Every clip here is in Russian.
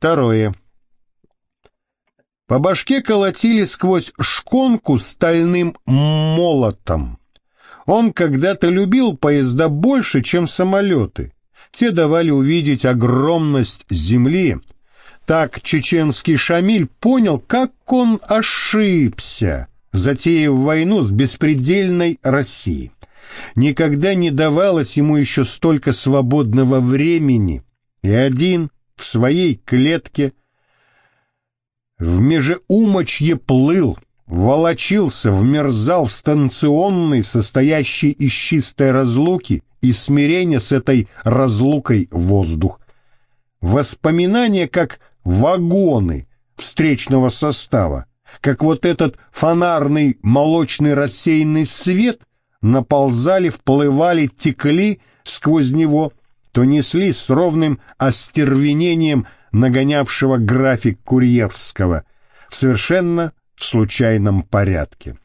Второе. По башке колотили сквозь шконку стальным молотом. Он когда-то любил поезда больше, чем самолеты. Те давали увидеть огромность земли. Так чеченский Шамиль понял, как он ошибся, затеяв войну с беспредельной Россией. Никогда не давалось ему еще столько свободного времени, и один в своей клетке в межеумочье плыл, волочился, вмерзал в станционный, состоящий из чистой разлуки и смирения с этой разлукой воздух. Воспоминания как вагоны встречного состава, как вот этот фонарный молочный рассеянный свет наползали, вплывали, текли сквозь него, то несли с ровным остервенением – нагонявшего график Курьевского в совершенно случайном порядке.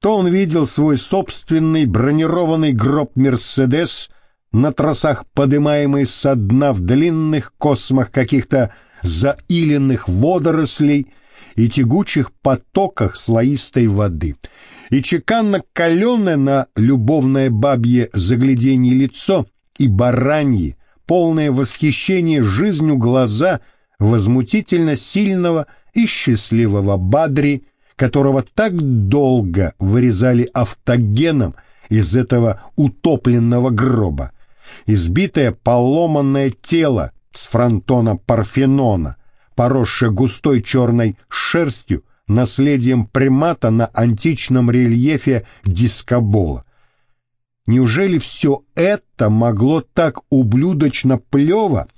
То он видел свой собственный бронированный гроб «Мерседес» на тросах, подымаемый со дна в длинных космах каких-то заиленных водорослей и тягучих потоках слоистой воды, и чеканно-каленое на любовное бабье загляденье лицо и бараньи, полное восхищение жизнью глаза возмутительно сильного и счастливого Бадри, которого так долго вырезали автогеном из этого утопленного гроба, избитое поломанное тело с фронтона Парфенона, поросшее густой черной шерстью, наследием примата на античном рельефе дискобола, Неужели все это могло так ублюдочно плево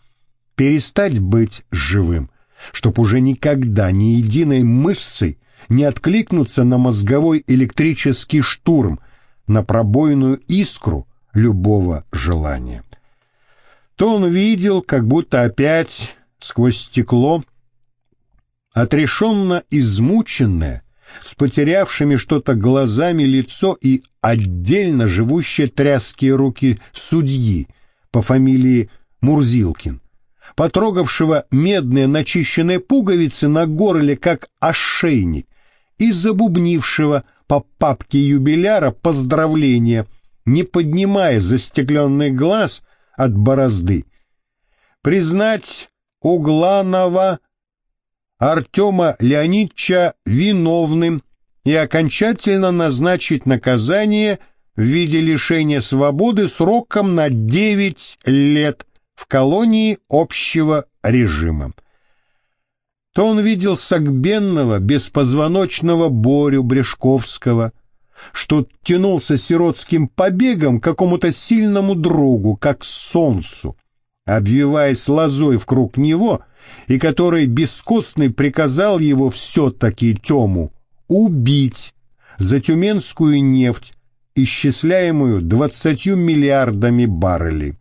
перестать быть живым, чтоб уже никогда ни единой мышцей не откликнуться на мозговой электрический штурм, на пробойную искру любого желания? То он видел, как будто опять сквозь стекло, отрешенно измученное, с потерявшими что-то глазами лицо и отдельно живущие тряские руки судьи по фамилии Мурзилкин, потрогавшего медные начищенные пуговицы на горле как ошейник и забубнившего по папке юбиляра поздравления, не поднимая застекленный глаз от борозды. Признать Угланова Артема Леонидовича виновным и окончательно назначить наказание в виде лишения свободы сроком на 9 лет в колонии общего режима. То он видел согбенного, беспозвоночного Борю Брешковского, что тянулся сиротским побегом к какому-то сильному другу, как солнцу, обвиваясь лозой в круг него — и который бескостный приказал его все-таки Тему убить за тюменскую нефть, исчисляемую двадцатью миллиардами баррелей.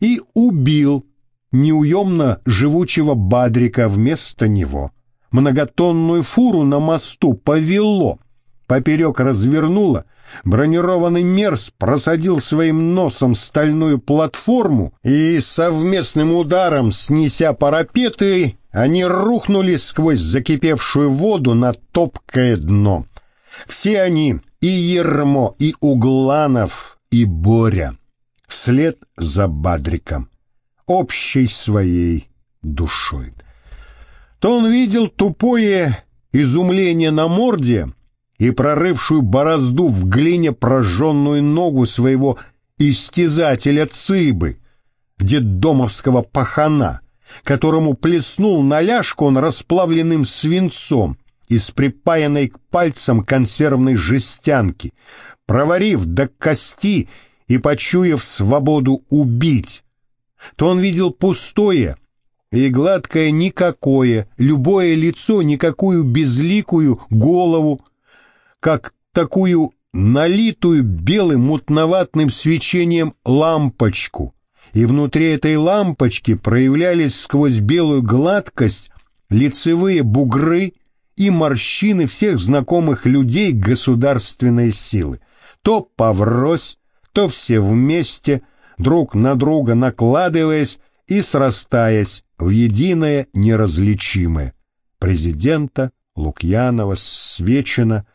И убил неуемно живучего Бадрика вместо него. Многотонную фуру на мосту повело, поперек развернуло — Бронированный Мерс просадил своим носом стальную платформу, и совместным ударом, снеся парапеты, они рухнули сквозь закипевшую воду на топкое дно. Все они, и Ермо, и Угланов, и Боря, вслед за Бадриком, общей своей душой. То он видел тупое изумление на морде, и прорывшую борозду в глине прожженную ногу своего истязателя Цыбы, детдомовского пахана, которому плеснул на ляжку он расплавленным свинцом из припаянной к пальцам консервной жестянки, проварив до кости и почуяв свободу убить, то он видел пустое и гладкое никакое, любое лицо, никакую безликую голову, как такую налитую белым мутноватным свечением лампочку, и внутри этой лампочки проявлялись сквозь белую гладкость лицевые бугры и морщины всех знакомых людей государственной силы, то поврось, то все вместе, друг на друга накладываясь и срастаясь в единое неразличимое. Президента, Лукьянова, Свечина,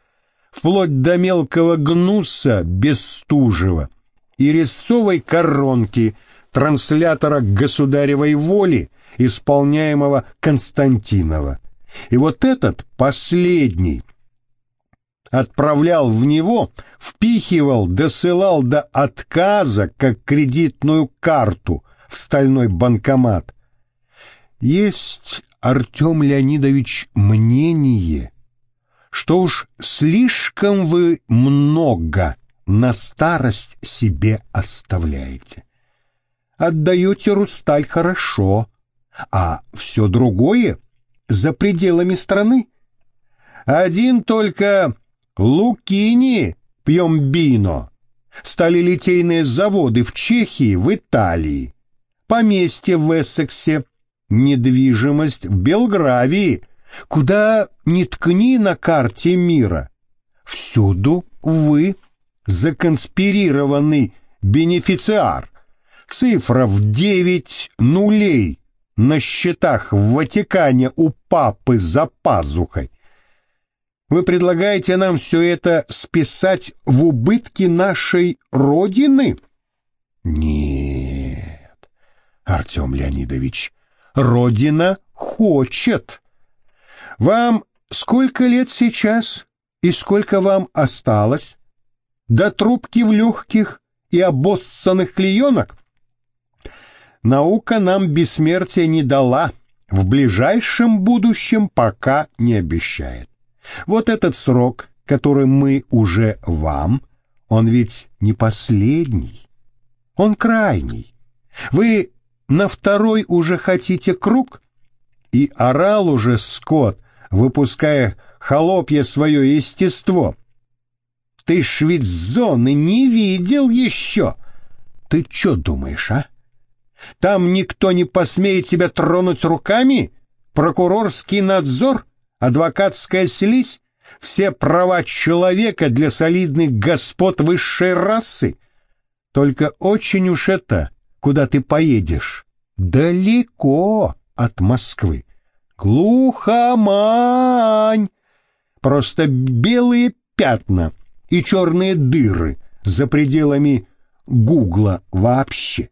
вплоть до мелкого гнуса Бестужева и резцовой коронки транслятора государевой воли, исполняемого Константинова. И вот этот последний отправлял в него, впихивал, досылал до отказа, как кредитную карту в стальной банкомат. Есть, Артем Леонидович, мнение, что уж слишком вы много на старость себе оставляете. Отдаете Русталь хорошо, а все другое за пределами страны. Один только Лукини Пьембино, стали литейные заводы в Чехии, в Италии, поместье в Эссексе, недвижимость в Белгравии, куда ни ткни на карте мира. Всюду вы законспирированный бенефициар. Цифра в девять нулей на счетах в Ватикане у папы за пазухой. Вы предлагаете нам все это списать в убытки нашей Родины? Нет, Артем Леонидович, Родина хочет. Вам сколько лет сейчас и сколько вам осталось? До трубки в легких и обоссанных клеенок? Наука нам бессмертия не дала, в ближайшем будущем пока не обещает. Вот этот срок, который мы уже вам, он ведь не последний, он крайний. Вы на второй уже хотите круг? И орал уже скот, выпуская холопье свое естество. Ты ж ведь зоны не видел еще. Ты что думаешь, а? Там никто не посмеет тебя тронуть руками? Прокурорский надзор? адвокатская слизь, все права человека для солидных господ высшей расы. Только очень уж это, куда ты поедешь, далеко от Москвы. Глухомань! Просто белые пятна и черные дыры за пределами Гугла вообще.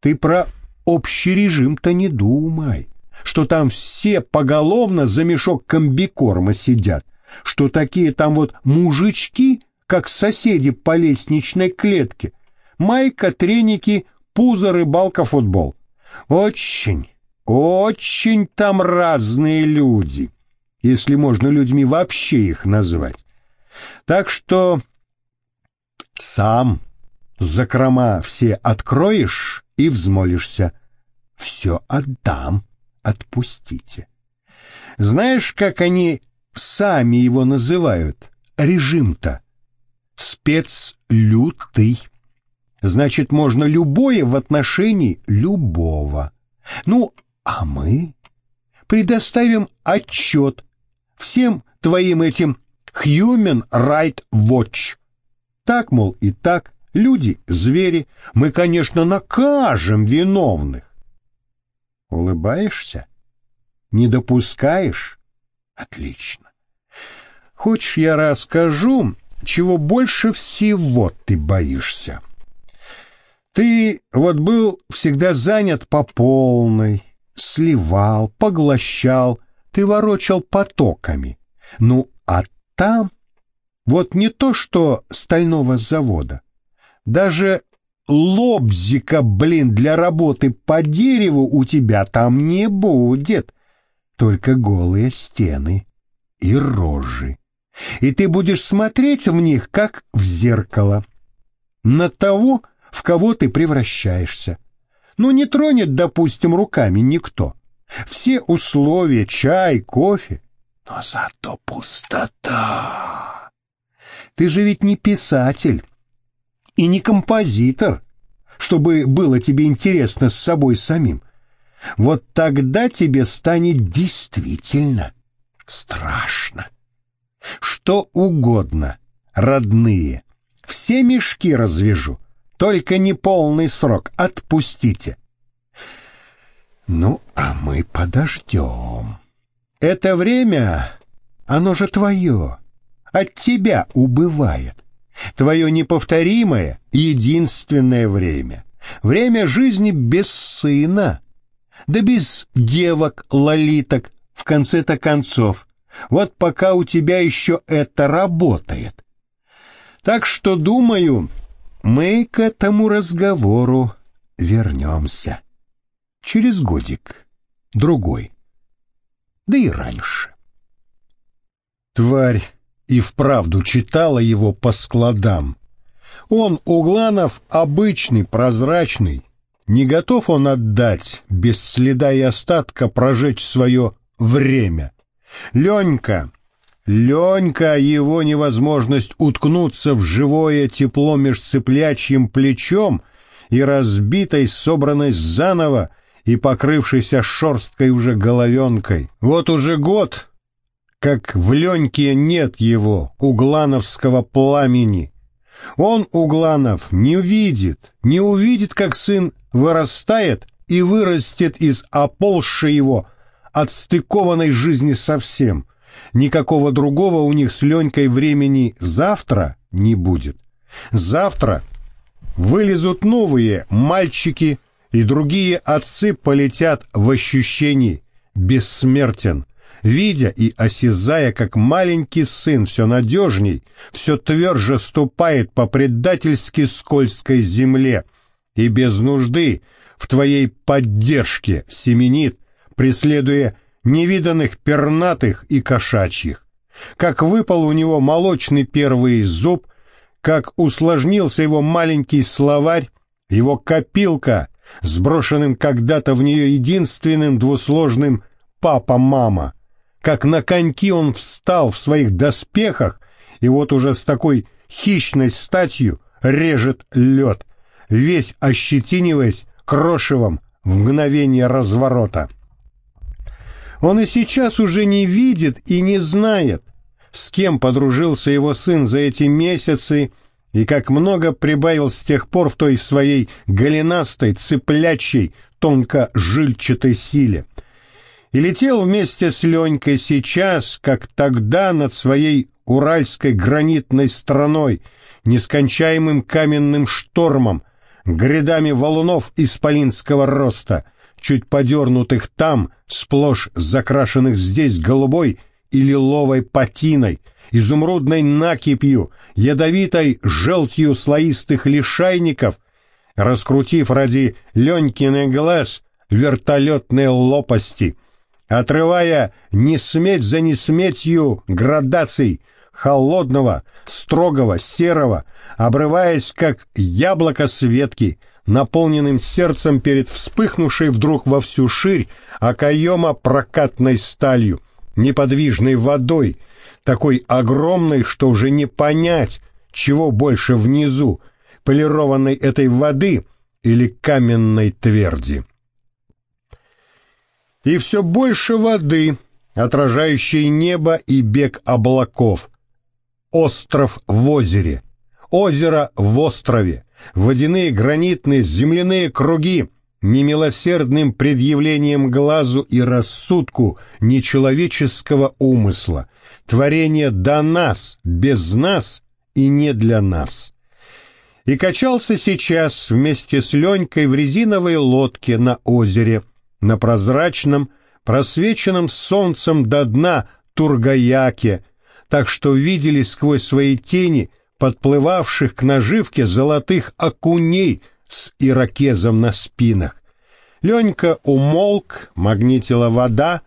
Ты про общий режим-то не думай что там все поголовно за мешок комбикорма сидят, что такие там вот мужички, как соседи по лестничной клетке, майка, треники, пузо, рыбалка, футбол. Очень, очень там разные люди, если можно людьми вообще их назвать. Так что сам закрома все откроешь и взмолишься. Все отдам отпустите. Знаешь, как они сами его называют? Режим-то. Спецлютый. Значит, можно любое в отношении любого. Ну, а мы предоставим отчет всем твоим этим Human Right Watch. Так, мол, и так, люди, звери, мы, конечно, накажем виновных. Улыбаешься? Не допускаешь? Отлично. Хочешь, я расскажу, чего больше всего ты боишься? Ты вот был всегда занят по полной, сливал, поглощал, ты ворочал потоками. Ну, а там вот не то что стального завода, даже лобзика, блин, для работы по дереву у тебя там не будет. Только голые стены и рожи. И ты будешь смотреть в них, как в зеркало. На того, в кого ты превращаешься. Ну, не тронет, допустим, руками никто. Все условия, чай, кофе. Но зато пустота. Ты же ведь не писатель и не композитор, чтобы было тебе интересно с собой самим. Вот тогда тебе станет действительно страшно. Что угодно, родные, все мешки развяжу, только не полный срок, отпустите. Ну, а мы подождем. Это время, оно же твое, от тебя убывает. Твое неповторимое, единственное время. Время жизни без сына. Да без девок, лолиток, в конце-то концов. Вот пока у тебя еще это работает. Так что, думаю, мы к этому разговору вернемся. Через годик, другой, да и раньше. Тварь и вправду читала его по складам. Он, Угланов, обычный, прозрачный. Не готов он отдать, без следа и остатка прожечь свое время. Ленька, Ленька, его невозможность уткнуться в живое тепло меж плечом и разбитой, собранной заново и покрывшейся шерсткой уже головенкой. Вот уже год, как в Леньке нет его, углановского пламени. Он, Угланов, не увидит, не увидит, как сын вырастает и вырастет из оползшей его отстыкованной жизни совсем. Никакого другого у них с Ленькой времени завтра не будет. Завтра вылезут новые мальчики, и другие отцы полетят в ощущении бессмертен, видя и осязая, как маленький сын все надежней, все тверже ступает по предательски скользкой земле и без нужды в твоей поддержке семенит, преследуя невиданных пернатых и кошачьих. Как выпал у него молочный первый зуб, как усложнился его маленький словарь, его копилка, сброшенным когда-то в нее единственным двусложным «папа-мама», как на коньки он встал в своих доспехах, и вот уже с такой хищной статью режет лед, весь ощетиниваясь крошевом в мгновение разворота. Он и сейчас уже не видит и не знает, с кем подружился его сын за эти месяцы и как много прибавил с тех пор в той своей голенастой, цыплячей, тонко-жильчатой силе. И летел вместе с Ленькой сейчас, как тогда над своей уральской гранитной страной, нескончаемым каменным штормом, грядами валунов исполинского роста, чуть подернутых там, сплошь закрашенных здесь голубой и лиловой патиной, изумрудной накипью, ядовитой желтью слоистых лишайников, раскрутив ради Ленькиный глаз вертолетные лопасти, отрывая не сметь за несметью градаций холодного, строгого, серого, обрываясь, как яблоко с ветки — наполненным сердцем перед вспыхнувшей вдруг во всю ширь окоема прокатной сталью, неподвижной водой, такой огромной, что уже не понять, чего больше внизу, полированной этой воды или каменной тверди. И все больше воды, отражающей небо и бег облаков. Остров в озере, озеро в острове, водяные гранитные земляные круги, немилосердным предъявлением глазу и рассудку нечеловеческого умысла, творение до нас, без нас и не для нас. И качался сейчас вместе с Ленькой в резиновой лодке на озере, на прозрачном, просвеченном солнцем до дна Тургаяке, так что видели сквозь свои тени — подплывавших к наживке золотых окуней с ирокезом на спинах. Ленька умолк, магнитила вода,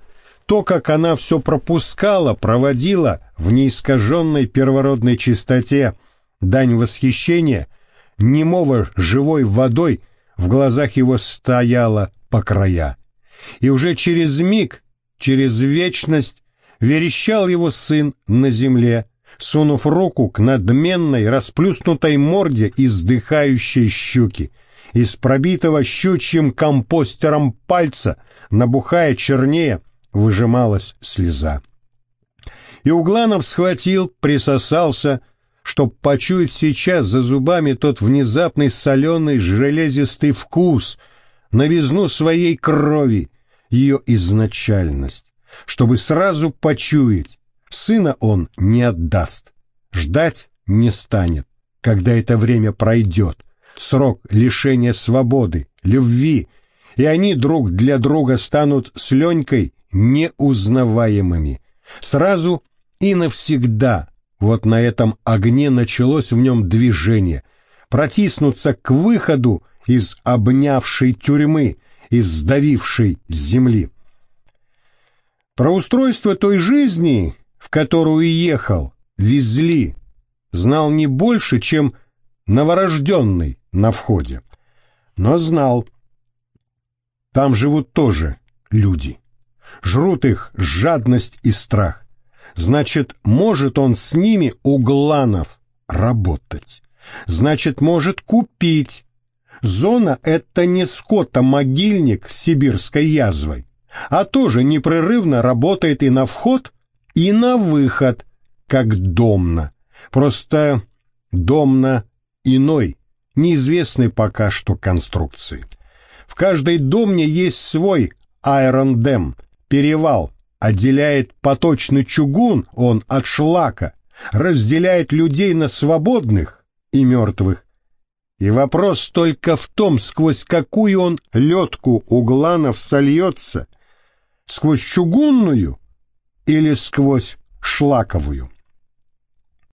то, как она все пропускала, проводила в неискаженной первородной чистоте дань восхищения, немого живой водой в глазах его стояла по края. И уже через миг, через вечность, верещал его сын на земле, сунув руку к надменной, расплюснутой морде издыхающей щуки. Из пробитого щучьим компостером пальца, набухая чернее, выжималась слеза. И Угланов схватил, присосался, чтоб почуять сейчас за зубами тот внезапный соленый железистый вкус, новизну своей крови, ее изначальность, чтобы сразу почуять, сына он не отдаст, ждать не станет, когда это время пройдет, срок лишения свободы, любви, и они друг для друга станут с Ленькой неузнаваемыми. Сразу и навсегда вот на этом огне началось в нем движение, протиснуться к выходу из обнявшей тюрьмы, из сдавившей земли. Про устройство той жизни, в которую ехал, везли, знал не больше, чем новорожденный на входе. Но знал, там живут тоже люди. Жрут их жадность и страх. Значит, может он с ними, угланов, работать. Значит, может купить. Зона — это не скотомогильник с сибирской язвой, а тоже непрерывно работает и на вход, и на выход, как домна. Просто домна иной, неизвестной пока что конструкции. В каждой домне есть свой аэрондем, перевал, отделяет поточный чугун он от шлака, разделяет людей на свободных и мертвых. И вопрос только в том, сквозь какую он ледку угланов сольется, сквозь чугунную или сквозь шлаковую.